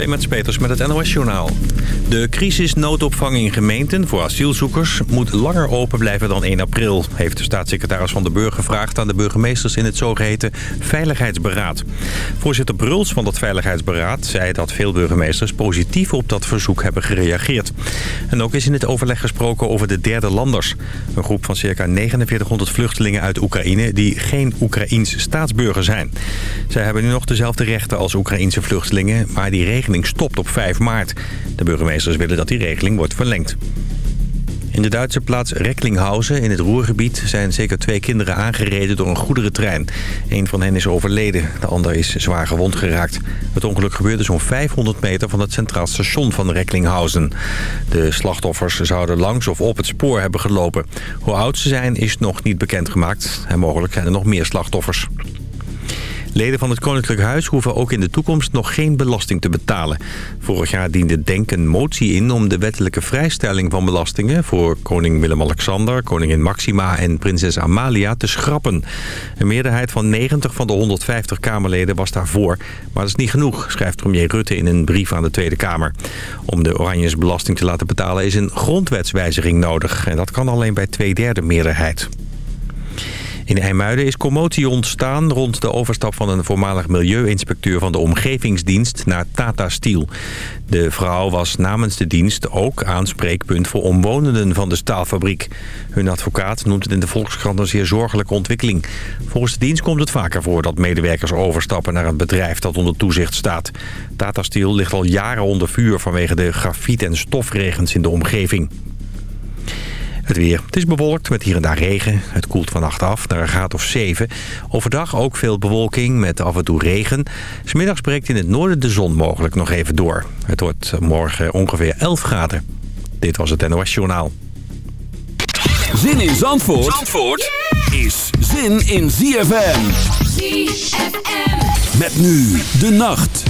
Clemens Peters met het NOS-journaal. De crisisnoodopvang in gemeenten voor asielzoekers moet langer open blijven dan 1 april... heeft de staatssecretaris van de Burger gevraagd aan de burgemeesters in het zogeheten Veiligheidsberaad. Voorzitter Bruls van dat Veiligheidsberaad zei dat veel burgemeesters positief op dat verzoek hebben gereageerd. En ook is in het overleg gesproken over de derde landers. Een groep van circa 4900 vluchtelingen uit Oekraïne die geen Oekraïns staatsburger zijn. Zij hebben nu nog dezelfde rechten als Oekraïnse vluchtelingen, maar die regeling stopt op 5 maart. De burgemeesters willen dat die regeling wordt verlengd. In de Duitse plaats Recklinghausen in het Roergebied zijn zeker twee kinderen aangereden door een goederentrein. Een van hen is overleden, de ander is zwaar gewond geraakt. Het ongeluk gebeurde zo'n 500 meter van het centraal station van Recklinghausen. De slachtoffers zouden langs of op het spoor hebben gelopen. Hoe oud ze zijn is nog niet bekendgemaakt en mogelijk zijn er nog meer slachtoffers. Leden van het Koninklijk Huis hoeven ook in de toekomst nog geen belasting te betalen. Vorig jaar diende Denk een motie in om de wettelijke vrijstelling van belastingen... voor koning Willem-Alexander, koningin Maxima en prinses Amalia te schrappen. Een meerderheid van 90 van de 150 Kamerleden was daarvoor. Maar dat is niet genoeg, schrijft premier Rutte in een brief aan de Tweede Kamer. Om de Oranjes belasting te laten betalen is een grondwetswijziging nodig. En dat kan alleen bij twee derde meerderheid. In IJmuiden is commotie ontstaan rond de overstap van een voormalig milieuinspecteur van de omgevingsdienst naar Tata Steel. De vrouw was namens de dienst ook aanspreekpunt voor omwonenden van de staalfabriek. Hun advocaat noemt het in de Volkskrant een zeer zorgelijke ontwikkeling. Volgens de dienst komt het vaker voor dat medewerkers overstappen naar een bedrijf dat onder toezicht staat. Tata Steel ligt al jaren onder vuur vanwege de grafiet- en stofregens in de omgeving. Het weer. Het is bewolkt met hier en daar regen. Het koelt vannacht af naar een graad of 7. Overdag ook veel bewolking met af en toe regen. Smiddags breekt in het noorden de zon mogelijk nog even door. Het wordt morgen ongeveer 11 graden. Dit was het NOS Journaal. Zin in Zandvoort, Zandvoort is zin in ZFM. ZFM. Met nu de nacht.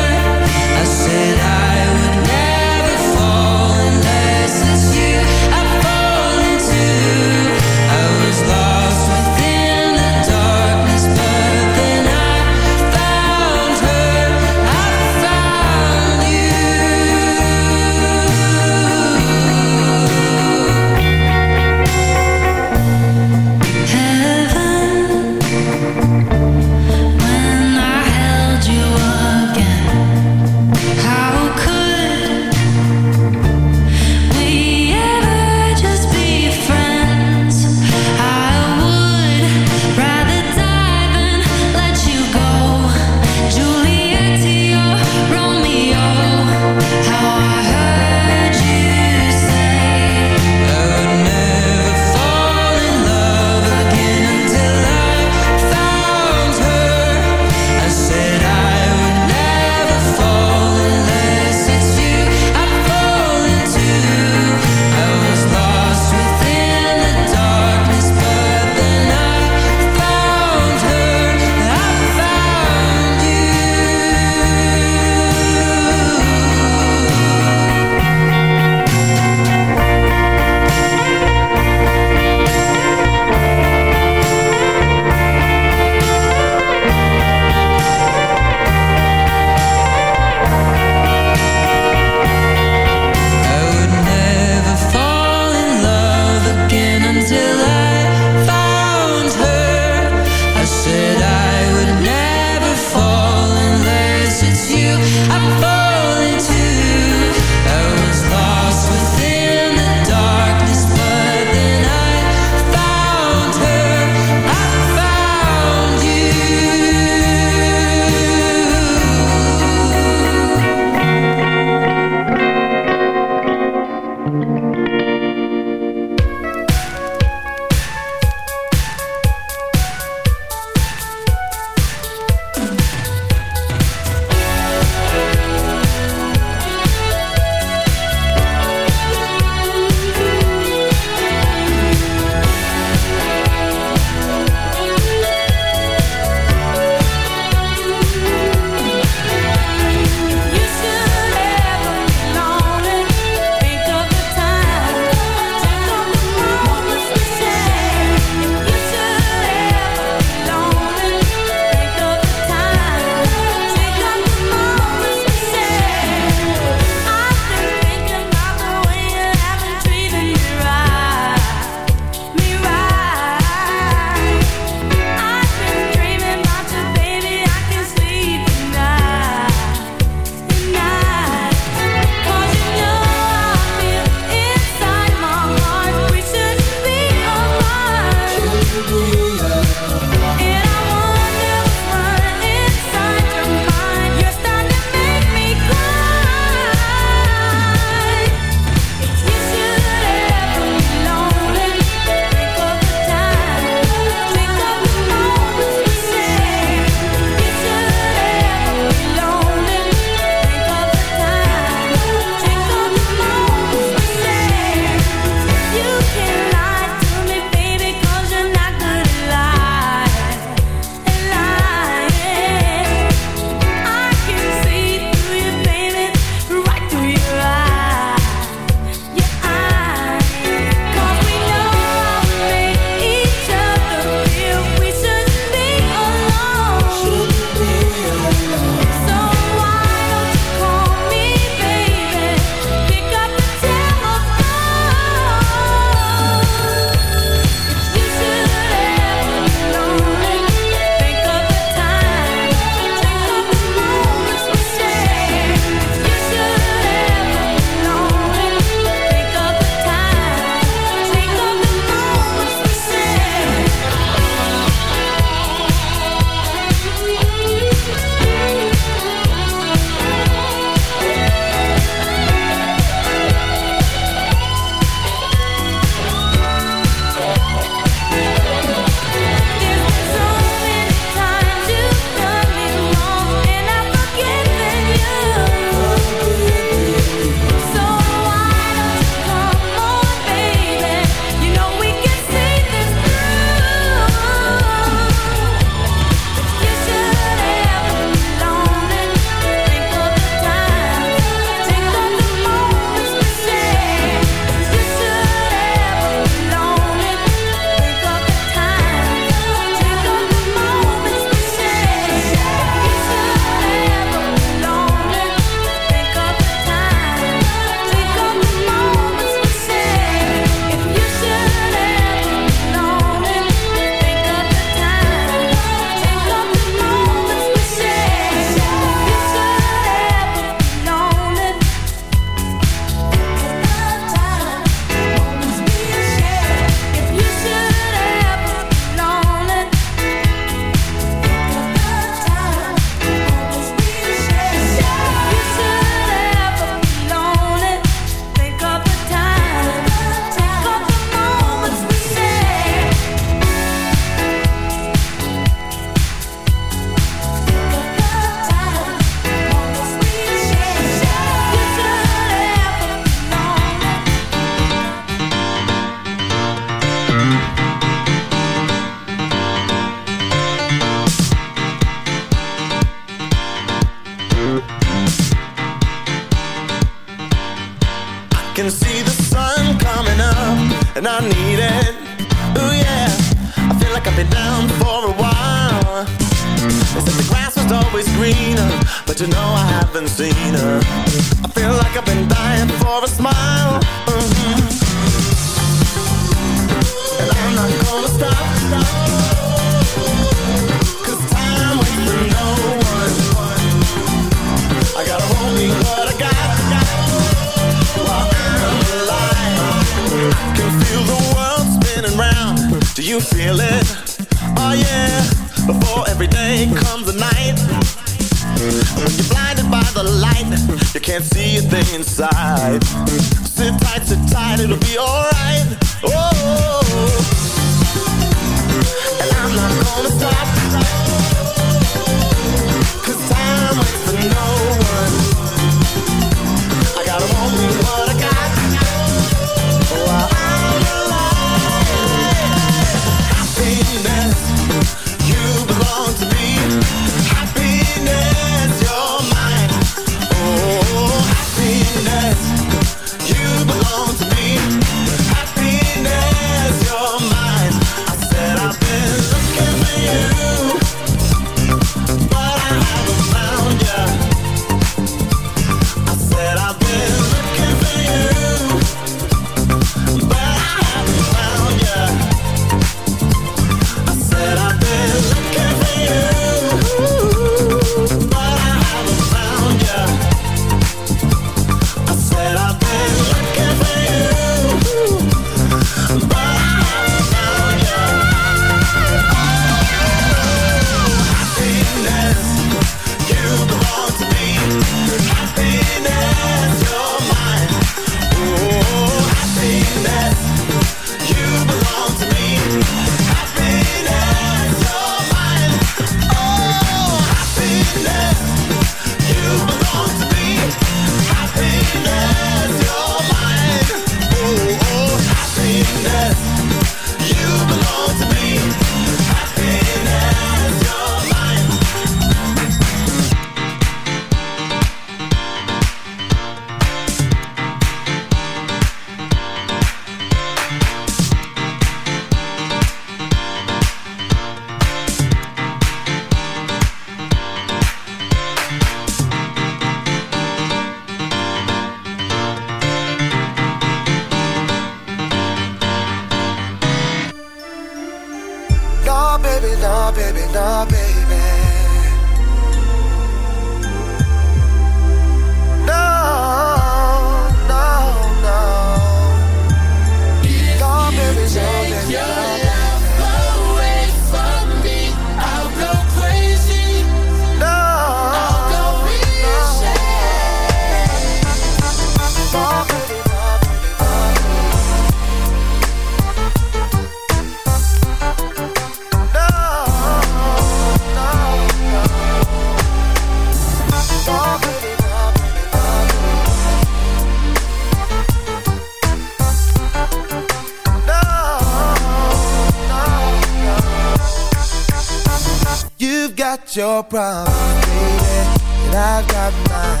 your problem, baby, and I got mine.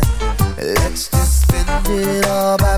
Let's just spend it all by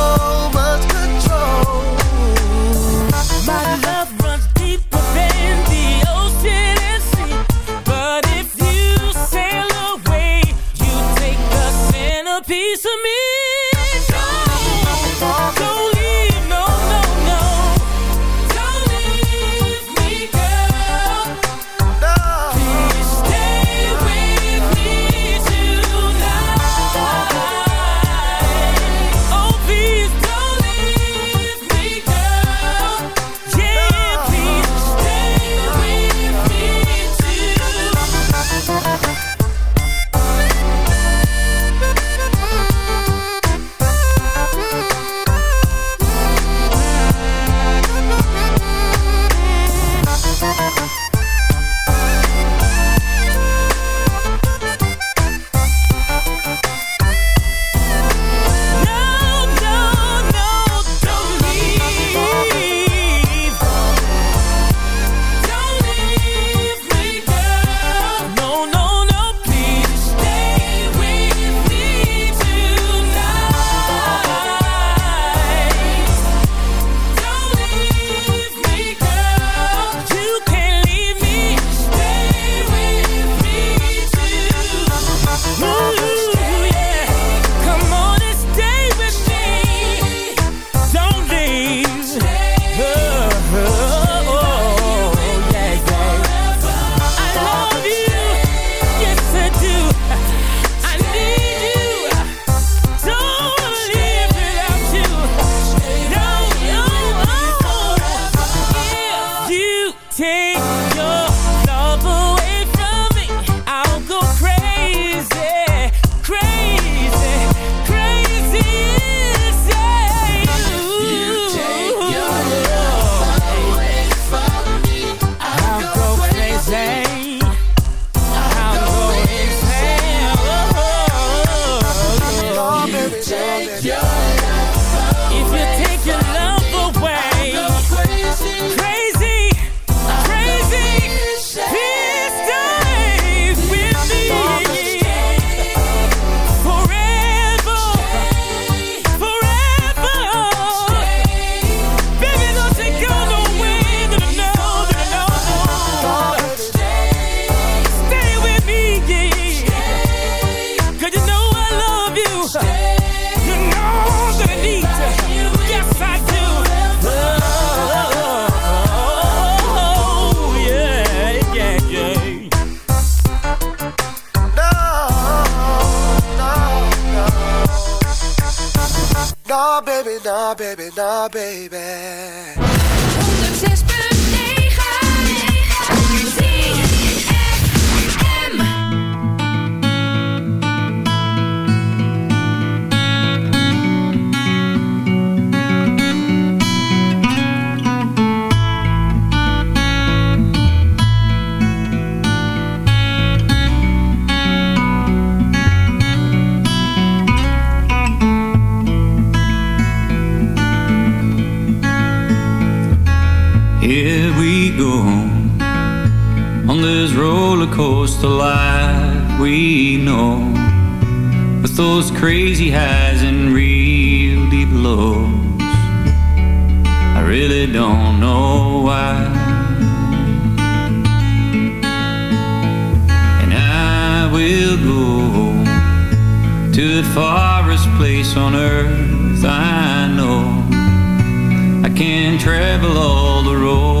go on this roller coaster life we know, with those crazy highs and real deep lows. I really don't know why. And I will go to the farthest place on earth I know. I can travel all the roads you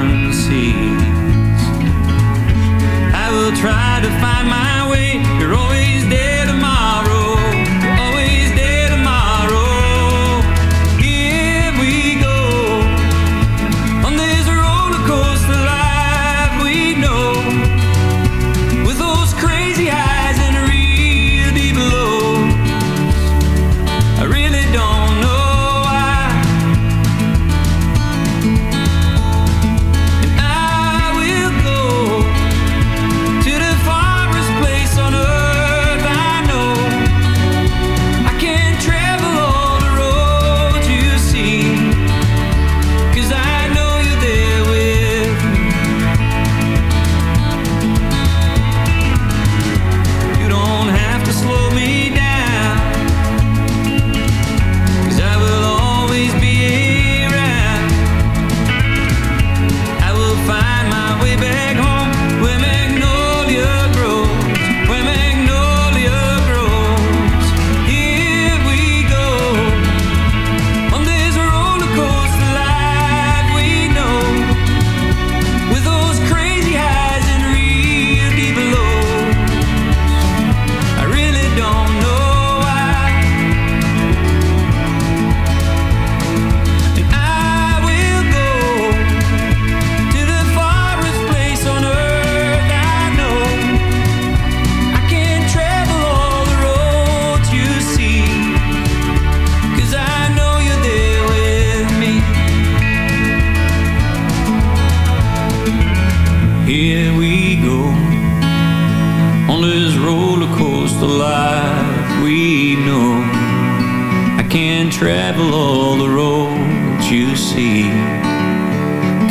to find my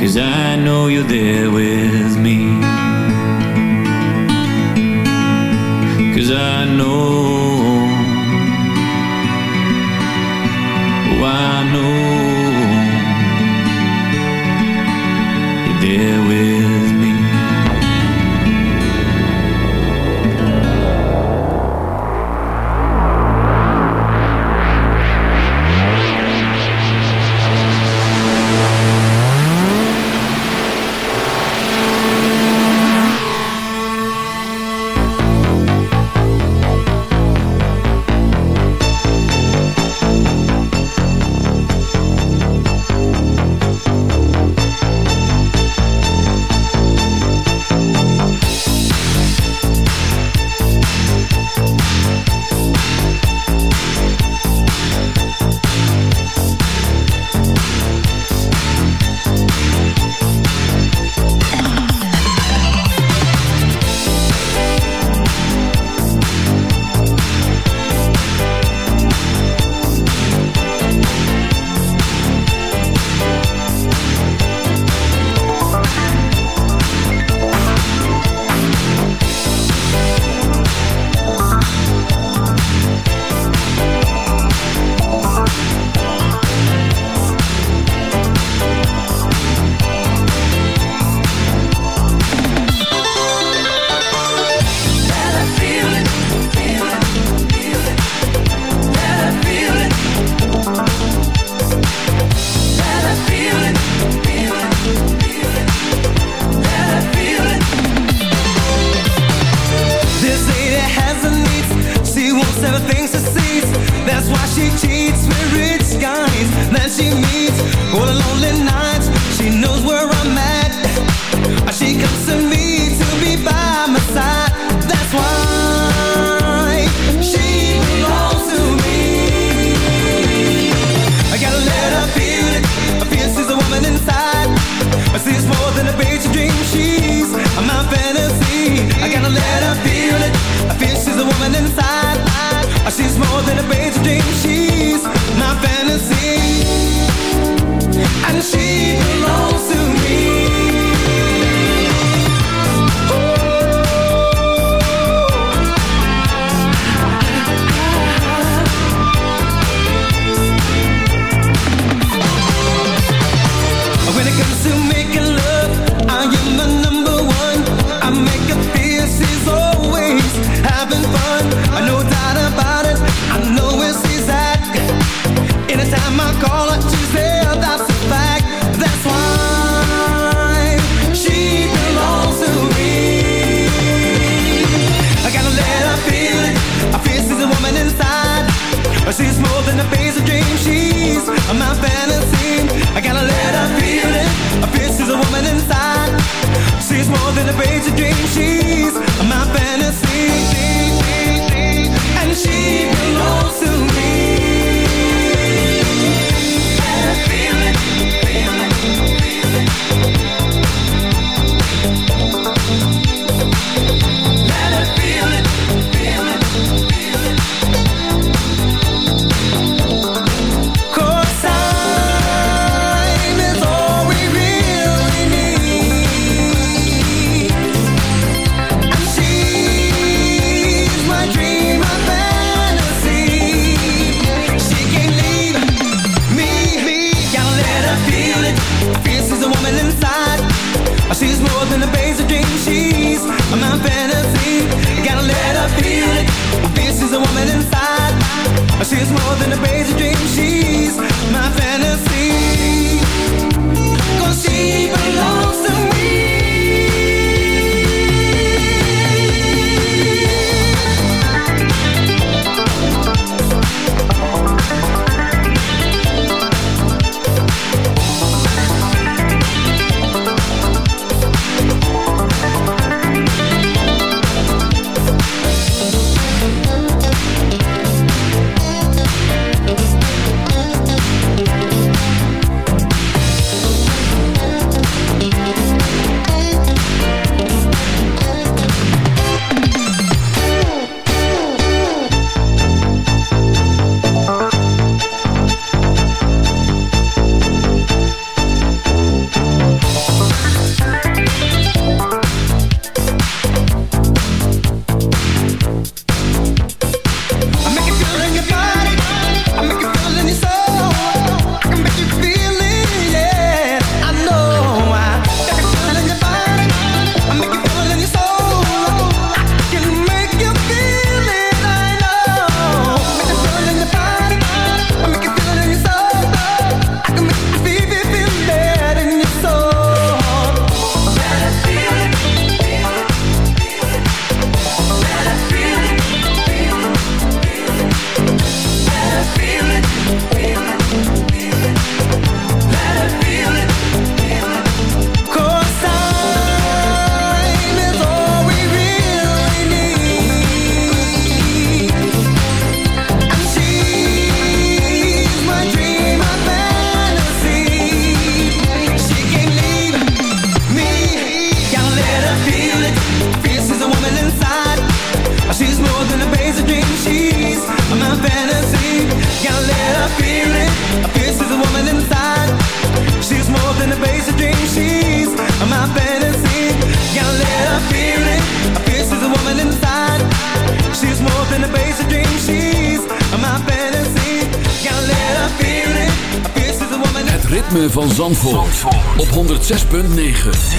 Cause I know you're there with me. Cause I know. Oh, I know. You're there with and the things she sees. That's why she cheats with rich guys Then she meets. All the lonely nights. she light. 6.9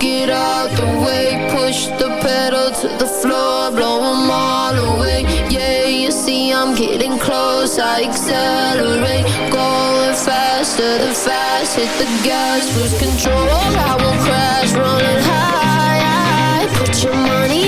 Get out the way, push the pedal to the floor, blow them all away. Yeah, you see, I'm getting close, I accelerate. Going faster than fast, hit the gas, lose control. I will crash, running high. Put your money